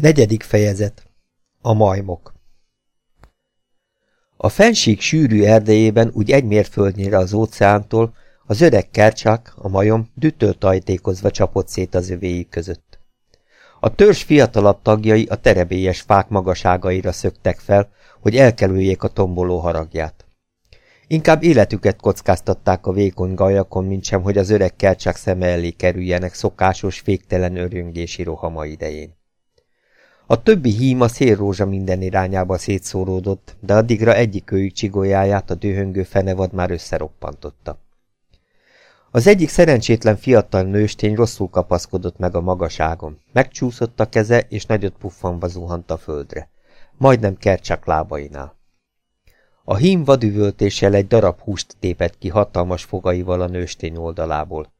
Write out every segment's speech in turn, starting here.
Negyedik fejezet A majmok A fensík sűrű erdejében úgy egy mérföldnyire az óceántól az öreg kercsák, a majom, dütől tajtékozva csapott szét az övéi között. A törzs fiatalabb tagjai a terebélyes fák magaságaira szöktek fel, hogy elkerüljék a tomboló haragját. Inkább életüket kockáztatták a vékony gajakon, mintsem, hogy az öreg kercsák szeme elé kerüljenek szokásos, féktelen öröngési rohama idején. A többi hím a szélrózsa minden irányába szétszóródott, de addigra egyik őjük csigolyáját a dühöngő fenevad már összeroppantotta. Az egyik szerencsétlen fiatal nőstény rosszul kapaszkodott meg a magaságon. Megcsúszott a keze, és nagyot puffanva zuhant a földre. Majdnem kercsak lábainál. A hím vadüvöltéssel egy darab húst tépett ki hatalmas fogaival a nőstény oldalából.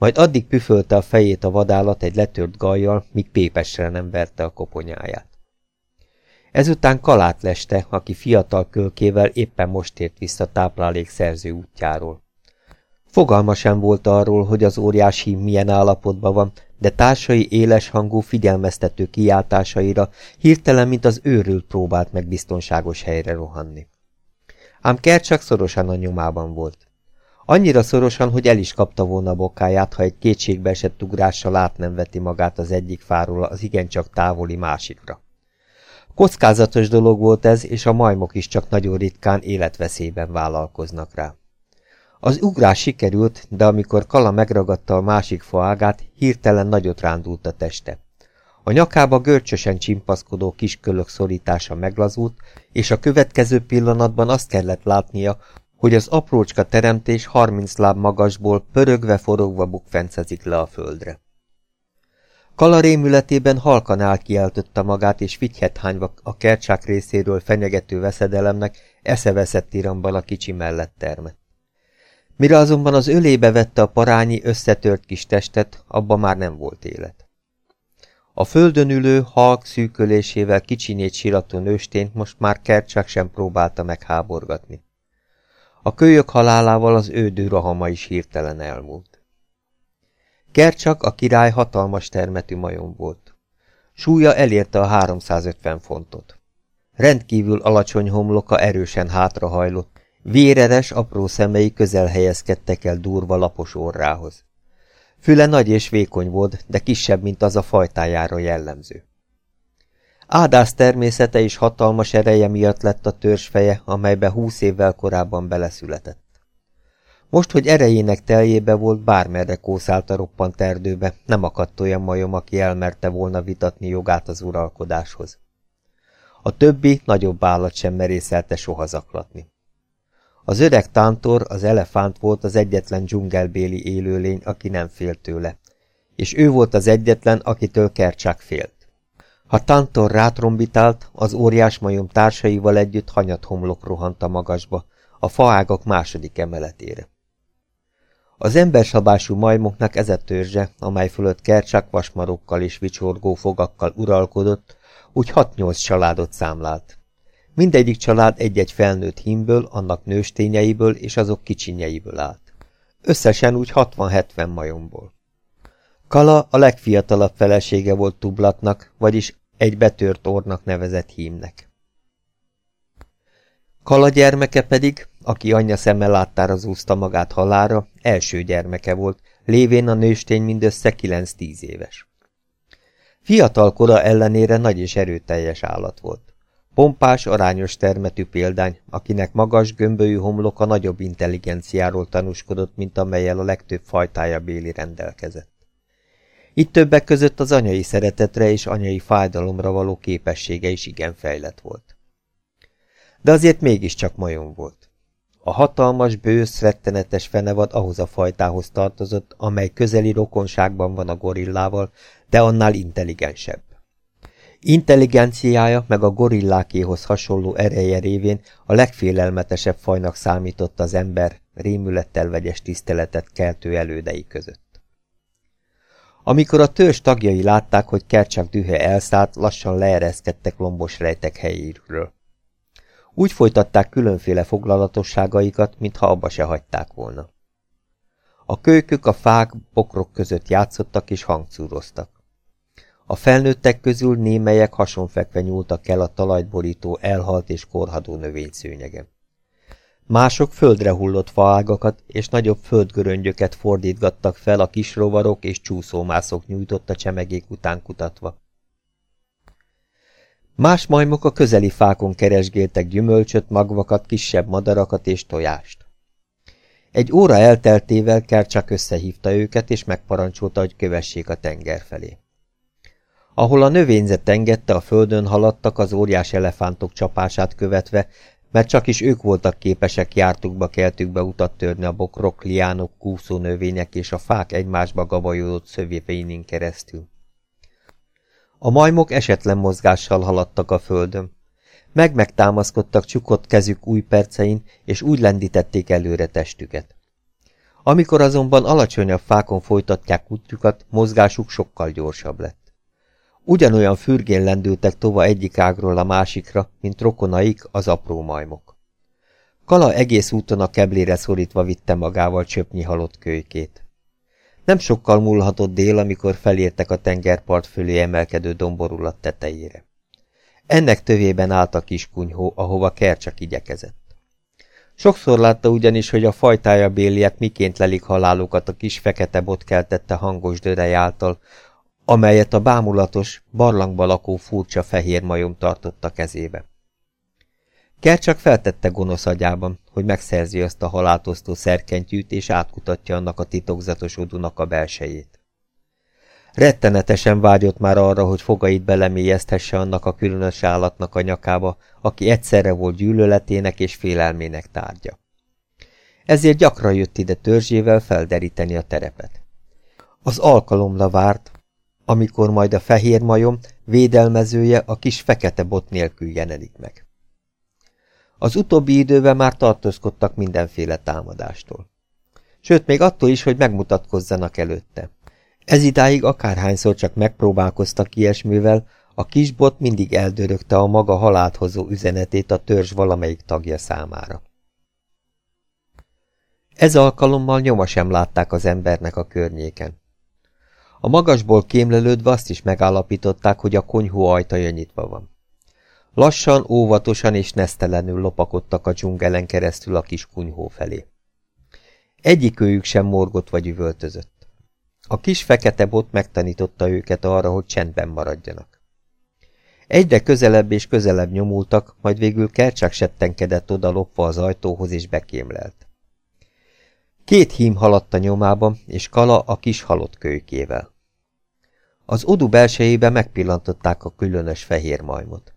Majd addig püfölte a fejét a vadállat egy letört gajjal, míg pépesre nem verte a koponyáját. Ezután kalát leste, aki fiatal kölkével éppen most tért vissza táplálék szerző útjáról. Fogalma sem volt arról, hogy az óriás hím milyen állapotban van, de társai éles hangú figyelmeztető kiáltásaira hirtelen, mint az őrült próbált meg biztonságos helyre rohanni. Ám Kercsak szorosan a nyomában volt. Annyira szorosan, hogy el is kapta volna bokáját, ha egy kétségbe esett ugrással át nem veti magát az egyik fáról az igencsak távoli másikra. Kockázatos dolog volt ez, és a majmok is csak nagyon ritkán életveszélyben vállalkoznak rá. Az ugrás sikerült, de amikor Kala megragadta a másik faágát, hirtelen nagyot rándult a teste. A nyakába görcsösen csimpaszkodó kiskölök szorítása meglazult, és a következő pillanatban azt kellett látnia, hogy az aprócska teremtés harminc láb magasból pörögve-forogva bukfencezik le a földre. Kala rémületében halkan elkiáltotta magát, és hányva a kercsák részéről fenyegető veszedelemnek eszeveszett iramban a kicsi mellett termett. Mire azonban az ölébe vette a parányi összetört kis testet, abban már nem volt élet. A földön ülő, halk szűkölésével kicsinyét sirató nőstényt most már Kercsák sem próbálta megháborgatni. A kölyök halálával az ő dűrahama is hirtelen elmúlt. Kercsak a király hatalmas termetű majom volt. Súlya elérte a 350 fontot. Rendkívül alacsony homloka erősen hátrahajlott, véreres, apró szemei közel helyezkedtek el durva lapos orrához. Füle nagy és vékony volt, de kisebb, mint az a fajtájára jellemző. Ádász természete és hatalmas ereje miatt lett a törzsfeje, amelybe húsz évvel korábban beleszületett. Most, hogy erejének teljébe volt, bármerre kószált a roppant erdőbe, nem akadt olyan majom, aki elmerte volna vitatni jogát az uralkodáshoz. A többi, nagyobb állat sem merészelte soha zaklatni. Az öreg tántor, az elefánt volt az egyetlen dzsungelbéli élőlény, aki nem félt tőle, és ő volt az egyetlen, akitől Kercsák félt. Ha Tantor rátrombitált, az óriás majom társaival együtt hanyat homlok rohant a magasba, a faágak második emeletére. Az embersabású majmoknak ez a törzse, amely fölött kercsák vasmarokkal és vicsorgó fogakkal uralkodott, úgy hat-nyolc családot számlált. Mindegyik család egy-egy felnőtt hímből, annak nőstényeiből és azok kicsinyeiből állt. Összesen úgy 60-70 majomból. Kala a legfiatalabb felesége volt Tublatnak, vagyis egy betört ornak nevezett hímnek. Kala gyermeke pedig, aki anyja szeme láttára zúzta magát halára, első gyermeke volt, lévén a nőstény mindössze 9-10 éves. Fiatal kora ellenére nagy és erőteljes állat volt. Pompás, arányos termetű példány, akinek magas, gömbölyű homloka nagyobb intelligenciáról tanúskodott, mint amelyel a legtöbb fajtája Béli rendelkezett. Itt többek között az anyai szeretetre és anyai fájdalomra való képessége is igen fejlett volt. De azért mégiscsak majom volt. A hatalmas, bősz, rettenetes fenevad ahhoz a fajtához tartozott, amely közeli rokonságban van a gorillával, de annál intelligensebb. Intelligenciája meg a gorillákéhoz hasonló ereje révén a legfélelmetesebb fajnak számított az ember rémülettel vegyes tiszteletet keltő elődei között. Amikor a törzs tagjai látták, hogy Kercsak dühe elszállt, lassan leereszkedtek lombos rejtek helyéről. Úgy folytatták különféle foglalatosságaikat, mintha abba se hagyták volna. A kölykök a fák, bokrok között játszottak és hangcúroztak. A felnőttek közül némelyek hasonfekve nyúltak el a talajt borító elhalt és korhadó növényszőnyegen. Mások földre hullott faágakat és nagyobb földgöröngyöket fordítgattak fel a kis rovarok és csúszómászok nyújtott a csemegék után kutatva. Más majmok a közeli fákon keresgéltek gyümölcsöt, magvakat, kisebb madarakat és tojást. Egy óra elteltével csak összehívta őket, és megparancsolta, hogy kövessék a tenger felé. Ahol a növényzet engedte, a földön haladtak az óriás elefántok csapását követve, mert csak is ők voltak képesek jártukba keltükbe utat törni a bokrok, liánok, kúszó növények és a fák egymásba gabajodott szövépényén keresztül. A majmok esetlen mozgással haladtak a földön. Meg-megtámaszkodtak csukott kezük új percein, és úgy lendítették előre testüket. Amikor azonban alacsonyabb fákon folytatják útjukat, mozgásuk sokkal gyorsabb lett. Ugyanolyan fürgén lendültek tova egyik ágról a másikra, mint rokonaik, az apró majmok. Kala egész úton a keblére szorítva vitte magával csöpnyi halott kölykét. Nem sokkal múlhatott dél, amikor felértek a tengerpart fölé emelkedő domborulat tetejére. Ennek tövében állt a kis kunyhó, ahova Kercsak igyekezett. Sokszor látta ugyanis, hogy a fajtája béliek miként lelik halálukat a kis fekete bot keltette hangos dörej által, amelyet a bámulatos, barlangba lakó furcsa fehér majom tartotta kezébe. Kercsak feltette gonosz agyában, hogy megszerzi azt a haláltosztó szerkentyűt, és átkutatja annak a titokzatos odunak a belsejét. Rettenetesen vágyott már arra, hogy fogait belemélyezthesse annak a különös állatnak a nyakába, aki egyszerre volt gyűlöletének és félelmének tárgya. Ezért gyakran jött ide törzsével felderíteni a terepet. Az alkalomra várt, amikor majd a fehér majom védelmezője a kis fekete bot nélkül jelenik meg. Az utóbbi időben már tartózkodtak mindenféle támadástól. Sőt, még attól is, hogy megmutatkozzanak előtte. Ez idáig akárhányszor csak megpróbálkoztak ilyesmivel, a kisbot mindig eldörögte a maga halált hozó üzenetét a törzs valamelyik tagja számára. Ez alkalommal nyoma sem látták az embernek a környéken. A magasból kémlelődve azt is megállapították, hogy a konyhó ajtaja nyitva van. Lassan, óvatosan és nesztelenül lopakodtak a dzsungelen keresztül a kis kunyhó felé. Egyikőjük sem morgott vagy üvöltözött. A kis fekete bot megtanította őket arra, hogy csendben maradjanak. Egyre közelebb és közelebb nyomultak, majd végül Kercsák settenkedett oda lopva az ajtóhoz és bekémlelt. Két hím haladt a nyomába, és Kala a kis halott kölykével. Az odu belsejébe megpillantották a különös fehér majmot.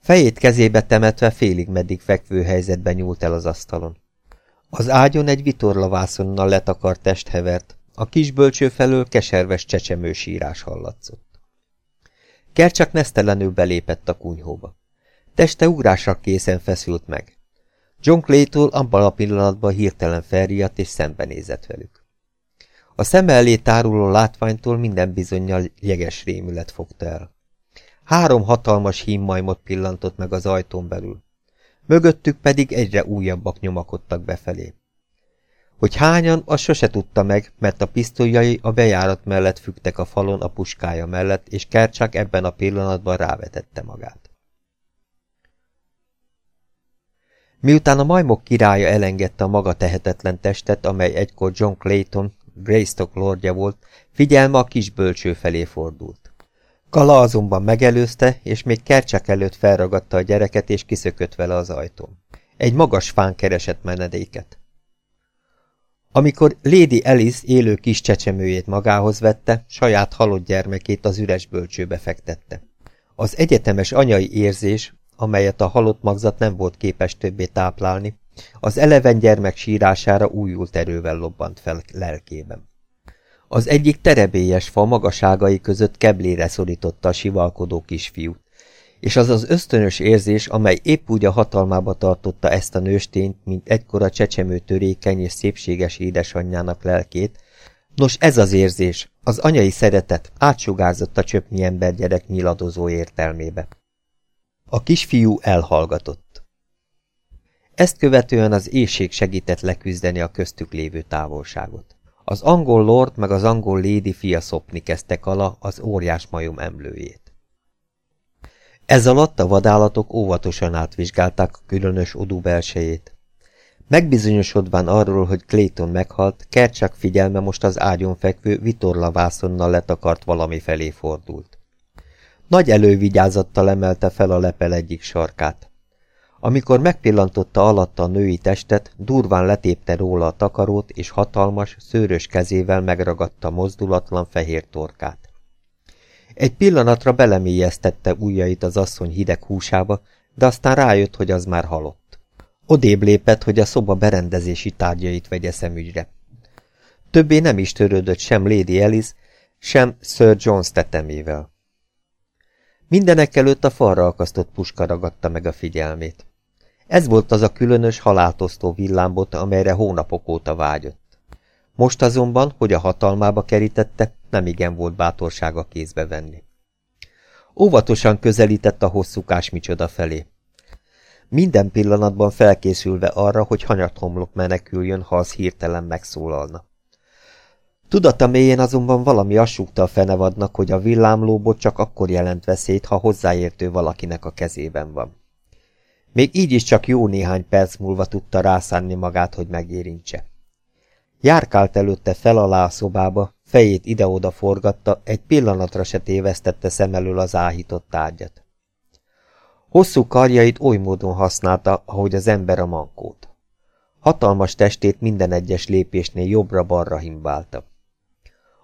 Fejét kezébe temetve félig meddig fekvő helyzetben nyúlt el az asztalon. Az ágyon egy vitorlavászonnal letakart test hevert, a kis bölcső felől keserves csecsemő sírás hallatszott. Kercsak nesztelenül belépett a kunyhóba. Teste ugrásra készen feszült meg. John Claytól abban a pillanatban hirtelen felriadt és szembenézett velük. A szem elé táruló látványtól minden bizonyal jeges rémület fogta el. Három hatalmas hímmajmot pillantott meg az ajtón belül. Mögöttük pedig egyre újabbak nyomakodtak befelé. Hogy hányan, azt sose tudta meg, mert a pisztolyai a bejárat mellett fügtek a falon a puskája mellett, és Kercsák ebben a pillanatban rávetette magát. Miután a majmok királya elengedte a maga tehetetlen testet, amely egykor John Clayton, Greystock lordja volt, figyelme a kis bölcső felé fordult. Kala azonban megelőzte, és még kercsek előtt felragadta a gyereket, és kiszökött vele az ajtón. Egy magas fán keresett menedéket. Amikor Lady Alice élő kis csecsemőjét magához vette, saját halott gyermekét az üres bölcsőbe fektette. Az egyetemes anyai érzés, amelyet a halott magzat nem volt képes többé táplálni, az eleven gyermek sírására újult erővel lobbant fel lelkében. Az egyik terebélyes fa magaságai között keblére szorította a sivalkodó kisfiút, és az az ösztönös érzés, amely épp úgy a hatalmába tartotta ezt a nőstényt, mint egykor a csecsemő törékeny és szépséges édesanyjának lelkét, nos ez az érzés, az anyai szeretet átsugárzott a csöpnyi embergyerek nyiladozó értelmébe. A kisfiú elhallgatott. Ezt követően az éjség segített leküzdeni a köztük lévő távolságot. Az angol lord meg az angol lady fia szopni kezdtek ala az óriás majom emlőjét. Ez alatt a vadállatok óvatosan átvizsgálták a különös odú belsejét. Megbizonyosodván arról, hogy Clayton meghalt, Kercsak figyelme most az ágyon fekvő vitorla vászonnal letakart valami felé fordult. Nagy elővigyázattal emelte fel a lepel egyik sarkát. Amikor megpillantotta alatta a női testet, durván letépte róla a takarót, és hatalmas, szőrös kezével megragadta mozdulatlan fehér torkát. Egy pillanatra belemélyeztette ujjait az asszony hideg húsába, de aztán rájött, hogy az már halott. Odébb lépett, hogy a szoba berendezési tárgyait vegye szemügyre. Többé nem is törődött sem Lady Alice, sem Sir John tetemével. Mindenek előtt a falra akasztott puska ragadta meg a figyelmét. Ez volt az a különös, haláltosztó villámbot, amelyre hónapok óta vágyott. Most azonban, hogy a hatalmába kerítette, nem igen volt bátorsága kézbe venni. Óvatosan közelített a hosszúkás micsoda felé. Minden pillanatban felkészülve arra, hogy hanyathomlok meneküljön, ha az hirtelen megszólalna. Tudata mélyén azonban valami assúgta a fenevadnak, hogy a villámlóbot csak akkor jelent veszélyt, ha hozzáértő valakinek a kezében van. Még így is csak jó néhány perc múlva tudta rászánni magát, hogy megérintse. Járkált előtte fel alá a szobába, fejét ide-oda forgatta, egy pillanatra se tévesztette szem elől az áhított tárgyat. Hosszú karjait oly módon használta, ahogy az ember a mankót. Hatalmas testét minden egyes lépésnél jobbra-balra himbálta.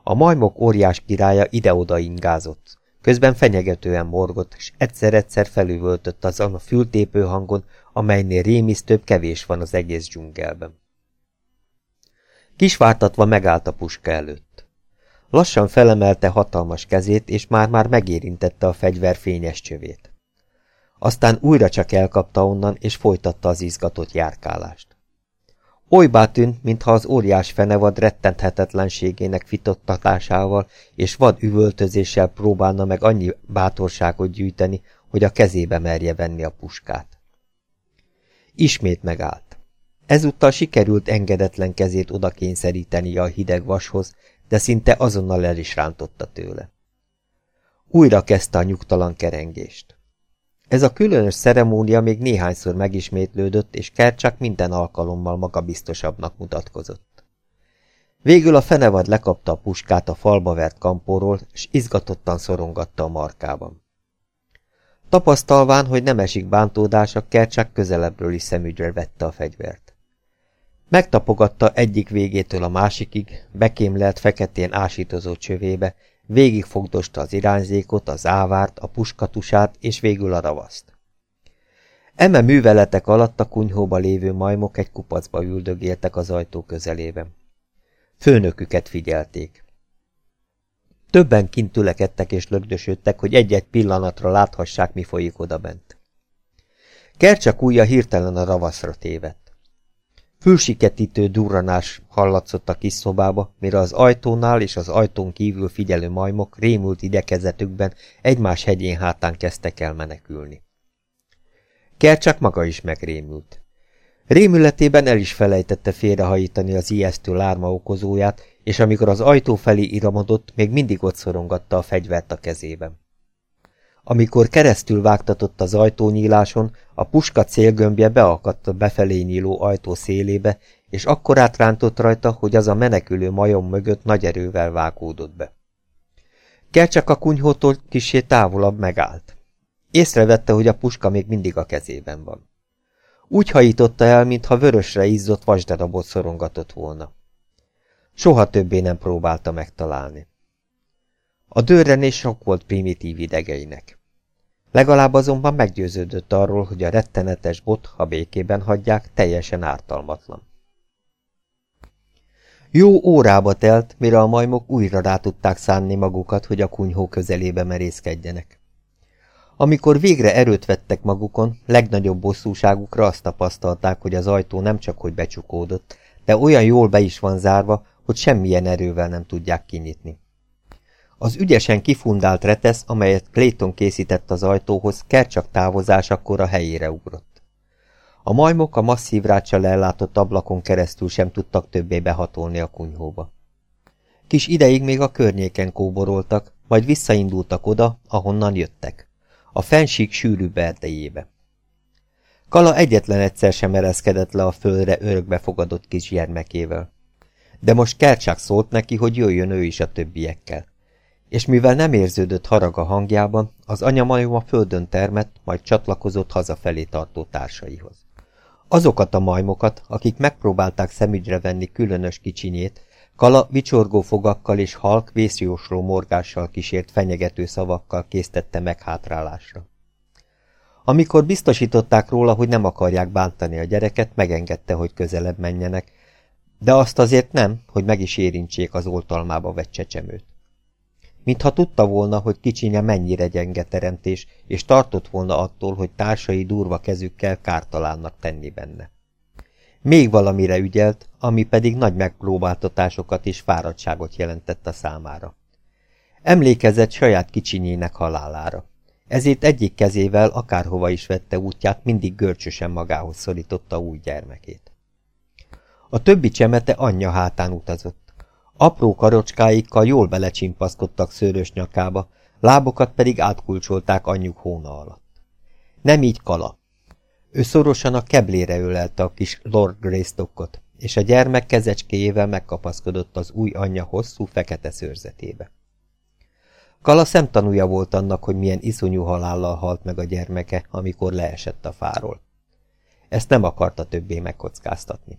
A majmok óriás királya ide-oda ingázott, közben fenyegetően morgott, és egyszer-egyszer felüvöltött azon a fültépő hangon, amelynél rémisztőbb kevés van az egész dzsungelben. Kisvártatva megállt a puska előtt. Lassan felemelte hatalmas kezét, és már-már megérintette a fegyver fényes csövét. Aztán újra csak elkapta onnan, és folytatta az izgatott járkálást. Olybá tűnt, mintha az óriás fenevad rettenthetetlenségének fitottatásával és vad üvöltözéssel próbálna meg annyi bátorságot gyűjteni, hogy a kezébe merje venni a puskát. Ismét megállt. Ezúttal sikerült engedetlen kezét oda kényszeríteni a hideg vashoz, de szinte azonnal el is rántotta tőle. Újra kezdte a nyugtalan kerengést. Ez a különös ceremónia még néhányszor megismétlődött, és Kercsak minden alkalommal magabiztosabbnak mutatkozott. Végül a fenevad lekapta a puskát a falba vert kampóról, és izgatottan szorongatta a markában. Tapasztalván, hogy nem esik bántódása, Kercsak közelebbről is szemügyre vette a fegyvert. Megtapogatta egyik végétől a másikig, bekémlelt feketén ásítozó csövébe, végigfogdosta az irányzékot, az ávárt, a puskatusát és végül a ravaszt. Eme műveletek alatt a kunyhóba lévő majmok egy kupacba üldögéltek az ajtó közelében. Főnöküket figyelték. Többen kint tülekedtek és lögdösödtek, hogy egy-egy pillanatra láthassák, mi folyik odabent. Kercsak ujja hirtelen a ravaszra tévedt. Fülsiketítő durranás hallatszott a kis szobába, mire az ajtónál és az ajtón kívül figyelő majmok rémült idekezetükben egymás hegyén hátán kezdtek el menekülni. Kercsak maga is megrémült. Rémületében el is felejtette félrehajítani az ijesztő lárma okozóját, és amikor az ajtó felé iramodott, még mindig ott szorongatta a fegyvert a kezében. Amikor keresztül vágtatott az ajtónyíláson, a puska célgömbje beakadt a befelé nyíló ajtó szélébe, és akkor átrántott rajta, hogy az a menekülő majom mögött nagy erővel vágódott be. Kercsak a kunyhótól kisé távolabb megállt. Észrevette, hogy a puska még mindig a kezében van. Úgy hajította el, mintha vörösre izzott vasdarabot szorongatott volna. Soha többé nem próbálta megtalálni. A dörrenés sok volt primitív idegeinek. Legalább azonban meggyőződött arról, hogy a rettenetes bot, ha békében hagyják, teljesen ártalmatlan. Jó órába telt, mire a majmok újra rá tudták szánni magukat, hogy a kunyhó közelébe merészkedjenek. Amikor végre erőt vettek magukon, legnagyobb bosszúságukra azt tapasztalták, hogy az ajtó nem csak hogy becsukódott, de olyan jól be is van zárva, hogy semmilyen erővel nem tudják kinyitni. Az ügyesen kifundált retesz, amelyet Clayton készített az ajtóhoz, kercsak távozásakor a helyére ugrott. A majmok a masszív ráccsal ellátott ablakon keresztül sem tudtak többé behatolni a kunyhóba. Kis ideig még a környéken kóboroltak, majd visszaindultak oda, ahonnan jöttek. A fensík sűrű erdejébe. Kala egyetlen egyszer sem ereszkedett le a földre örökbefogadott kis gyermekével. De most Kercsák szólt neki, hogy jöjjön ő is a többiekkel. És mivel nem érződött harag a hangjában, az anyamajom a földön termett, majd csatlakozott hazafelé tartó társaihoz. Azokat a majmokat, akik megpróbálták szemügyre venni különös kicsinyét, Kala vicsorgó fogakkal és halk vészjósló morgással kísért fenyegető szavakkal késztette meg hátrálásra. Amikor biztosították róla, hogy nem akarják bántani a gyereket, megengedte, hogy közelebb menjenek, de azt azért nem, hogy meg is érintsék az oltalmába vett csecsemőt. Mintha tudta volna, hogy kicsinye mennyire gyenge teremtés, és tartott volna attól, hogy társai durva kezükkel kártalánnak tenni benne. Még valamire ügyelt, ami pedig nagy megpróbáltatásokat és fáradtságot jelentett a számára. Emlékezett saját kicsinyének halálára. Ezért egyik kezével akárhova is vette útját, mindig görcsösen magához szorította új gyermekét. A többi csemete anyja hátán utazott. Apró karocskáikkal jól belecsimpaszkodtak szőrös nyakába, lábokat pedig átkulcsolták anyjuk hóna alatt. Nem így kala. Ő szorosan a keblére ölelte a kis Lord Greystockot, és a gyermek kezecskéjével megkapaszkodott az új anyja hosszú, fekete szőrzetébe. Kala szemtanúja volt annak, hogy milyen iszonyú halállal halt meg a gyermeke, amikor leesett a fáról. Ezt nem akarta többé megkockáztatni.